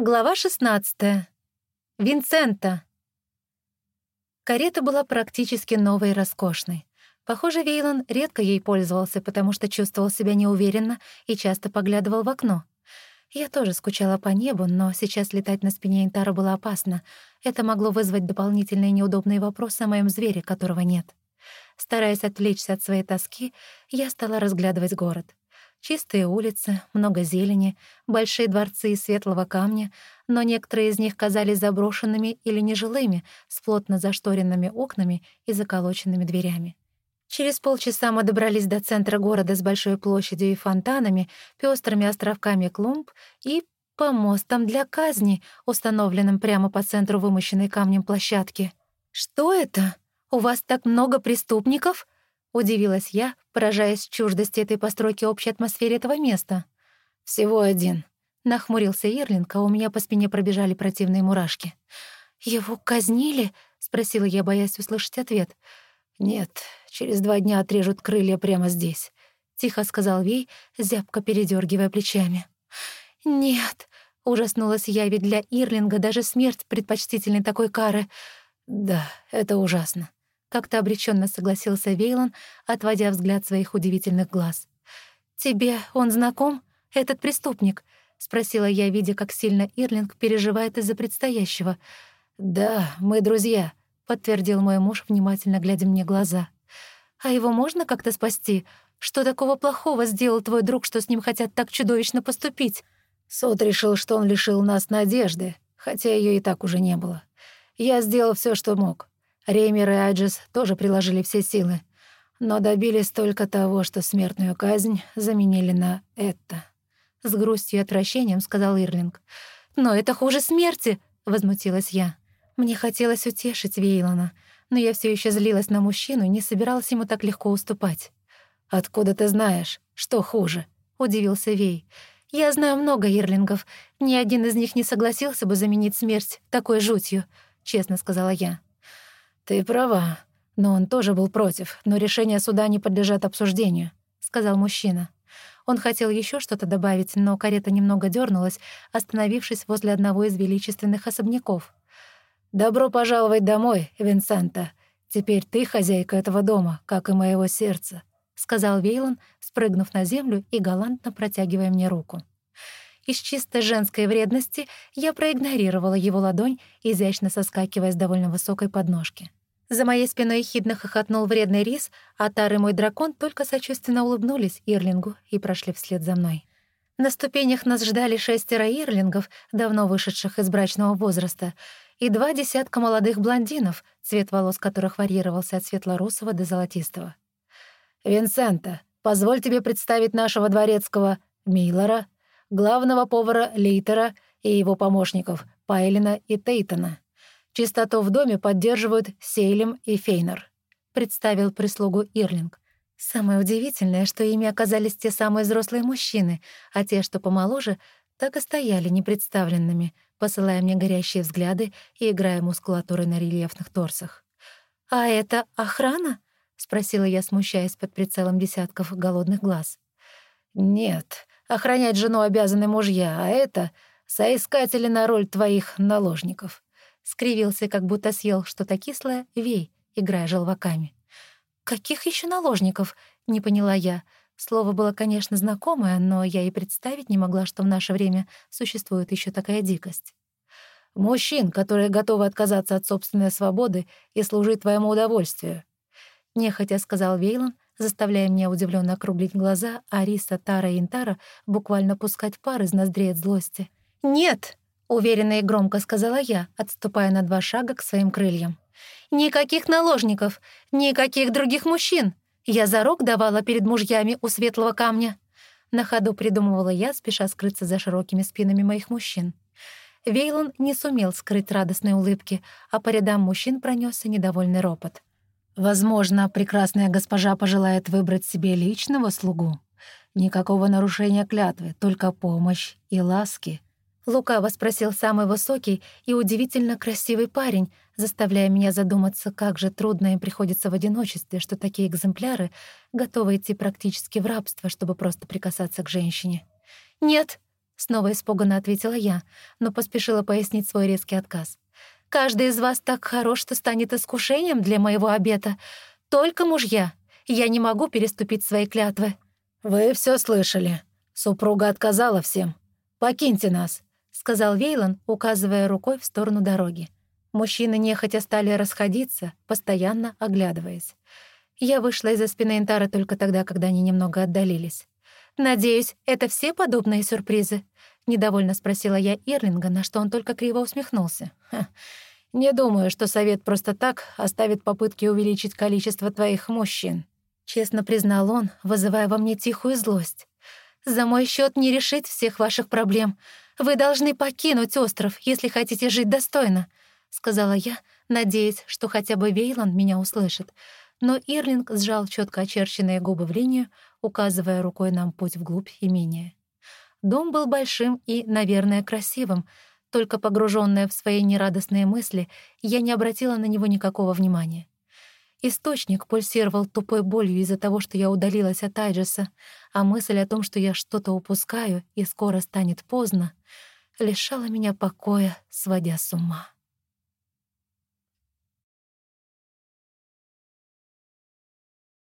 Глава 16. Винсента. Карета была практически новой и роскошной. Похоже, Вейлон редко ей пользовался, потому что чувствовал себя неуверенно и часто поглядывал в окно. Я тоже скучала по небу, но сейчас летать на спине Интара было опасно. Это могло вызвать дополнительные неудобные вопросы о моем звере, которого нет. Стараясь отвлечься от своей тоски, я стала разглядывать город. Чистые улицы, много зелени, большие дворцы из светлого камня, но некоторые из них казались заброшенными или нежилыми, с плотно зашторенными окнами и заколоченными дверями. Через полчаса мы добрались до центра города с большой площадью и фонтанами, пестрыми островками клумб и помостом для казни, установленным прямо по центру вымощенной камнем площадки. «Что это? У вас так много преступников?» — удивилась я, поражаясь чуждости этой постройки общей атмосфере этого места. «Всего один», — нахмурился Ирлинг, а у меня по спине пробежали противные мурашки. «Его казнили?» — спросила я, боясь услышать ответ. «Нет, через два дня отрежут крылья прямо здесь», — тихо сказал Вей, зябко передергивая плечами. «Нет», — ужаснулась я, ведь для Ирлинга даже смерть предпочтительной такой кары. «Да, это ужасно», как-то обреченно согласился Вейлон, отводя взгляд своих удивительных глаз. «Тебе он знаком, этот преступник?» — спросила я, видя, как сильно Ирлинг переживает из-за предстоящего. «Да, мы друзья», — подтвердил мой муж, внимательно глядя мне в глаза. «А его можно как-то спасти? Что такого плохого сделал твой друг, что с ним хотят так чудовищно поступить?» Суд решил, что он лишил нас надежды, хотя ее и так уже не было. Я сделал все, что мог. Реймер и Айджис тоже приложили все силы, но добились только того, что смертную казнь заменили на это. С грустью и отвращением сказал Ирлинг. «Но это хуже смерти!» — возмутилась я. Мне хотелось утешить Вейлона, но я все еще злилась на мужчину и не собиралась ему так легко уступать. «Откуда ты знаешь, что хуже?» — удивился Вей. «Я знаю много Ирлингов. Ни один из них не согласился бы заменить смерть такой жутью», — честно сказала я. «Ты права, но он тоже был против, но решения суда не подлежат обсуждению», — сказал мужчина. Он хотел еще что-то добавить, но карета немного дернулась, остановившись возле одного из величественных особняков. «Добро пожаловать домой, Винсента. Теперь ты хозяйка этого дома, как и моего сердца», — сказал Вейлон, спрыгнув на землю и галантно протягивая мне руку. Из чисто женской вредности я проигнорировала его ладонь, изящно соскакивая с довольно высокой подножки. За моей спиной хидно хохотнул вредный рис, а Тар и мой дракон только сочувственно улыбнулись Ирлингу и прошли вслед за мной. На ступенях нас ждали шестеро ирлингов, давно вышедших из брачного возраста, и два десятка молодых блондинов, цвет волос которых варьировался от светло-русого до золотистого. «Винсента, позволь тебе представить нашего дворецкого Мейлора, главного повара Лейтера и его помощников Пайлина и Тейтона», Чистоту в доме поддерживают Сейлем и Фейнер», — представил прислугу Ирлинг. Самое удивительное, что ими оказались те самые взрослые мужчины, а те, что помоложе, так и стояли непредставленными, посылая мне горящие взгляды и играя мускулатурой на рельефных торсах. «А это охрана?» — спросила я, смущаясь под прицелом десятков голодных глаз. «Нет, охранять жену обязаны мужья, а это — соискатели на роль твоих наложников», скривился, как будто съел что-то кислое, вей, играя желваками. «Каких еще наложников?» — не поняла я. Слово было, конечно, знакомое, но я и представить не могла, что в наше время существует еще такая дикость. «Мужчин, которые готовы отказаться от собственной свободы и служить твоему удовольствию», — нехотя сказал Вейлон, заставляя меня удивленно округлить глаза, а Тара и Интара буквально пускать пар из ноздрей от злости. «Нет!» Уверенно и громко сказала я, отступая на два шага к своим крыльям. «Никаких наложников, никаких других мужчин. Я зарок давала перед мужьями у светлого камня». На ходу придумывала я, спеша скрыться за широкими спинами моих мужчин. Вейлон не сумел скрыть радостной улыбки, а по рядам мужчин пронесся недовольный ропот. «Возможно, прекрасная госпожа пожелает выбрать себе личного слугу. Никакого нарушения клятвы, только помощь и ласки», Лукаво спросил самый высокий и удивительно красивый парень, заставляя меня задуматься, как же трудно им приходится в одиночестве, что такие экземпляры готовы идти практически в рабство, чтобы просто прикасаться к женщине. «Нет», — Снова испуганно ответила я, но поспешила пояснить свой резкий отказ. «Каждый из вас так хорош, что станет искушением для моего обета. Только мужья. Я не могу переступить свои клятвы». «Вы все слышали. Супруга отказала всем. Покиньте нас», — сказал Вейлон, указывая рукой в сторону дороги. Мужчины нехотя стали расходиться, постоянно оглядываясь. Я вышла из-за спины Интара только тогда, когда они немного отдалились. «Надеюсь, это все подобные сюрпризы?» — недовольно спросила я Ирлинга, на что он только криво усмехнулся. «Не думаю, что совет просто так оставит попытки увеличить количество твоих мужчин», — честно признал он, вызывая во мне тихую злость. «За мой счет не решить всех ваших проблем. Вы должны покинуть остров, если хотите жить достойно», — сказала я, надеясь, что хотя бы Вейланд меня услышит — но Ирлинг сжал четко очерченные губы в линию, указывая рукой нам путь вглубь имения. Дом был большим и, наверное, красивым, только погруженная в свои нерадостные мысли, я не обратила на него никакого внимания. Источник пульсировал тупой болью из-за того, что я удалилась от Айджеса, а мысль о том, что я что-то упускаю и скоро станет поздно, лишала меня покоя, сводя с ума.